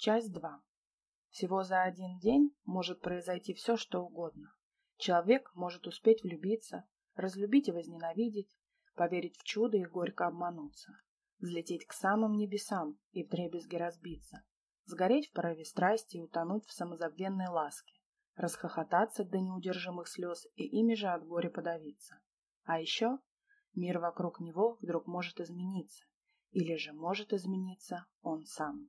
Часть 2. Всего за один день может произойти все, что угодно. Человек может успеть влюбиться, разлюбить и возненавидеть, поверить в чудо и горько обмануться, взлететь к самым небесам и вдребезги разбиться, сгореть в порыве страсти и утонуть в самозабвенной ласке, расхохотаться до неудержимых слез и ими же от горя подавиться. А еще мир вокруг него вдруг может измениться, или же может измениться он сам.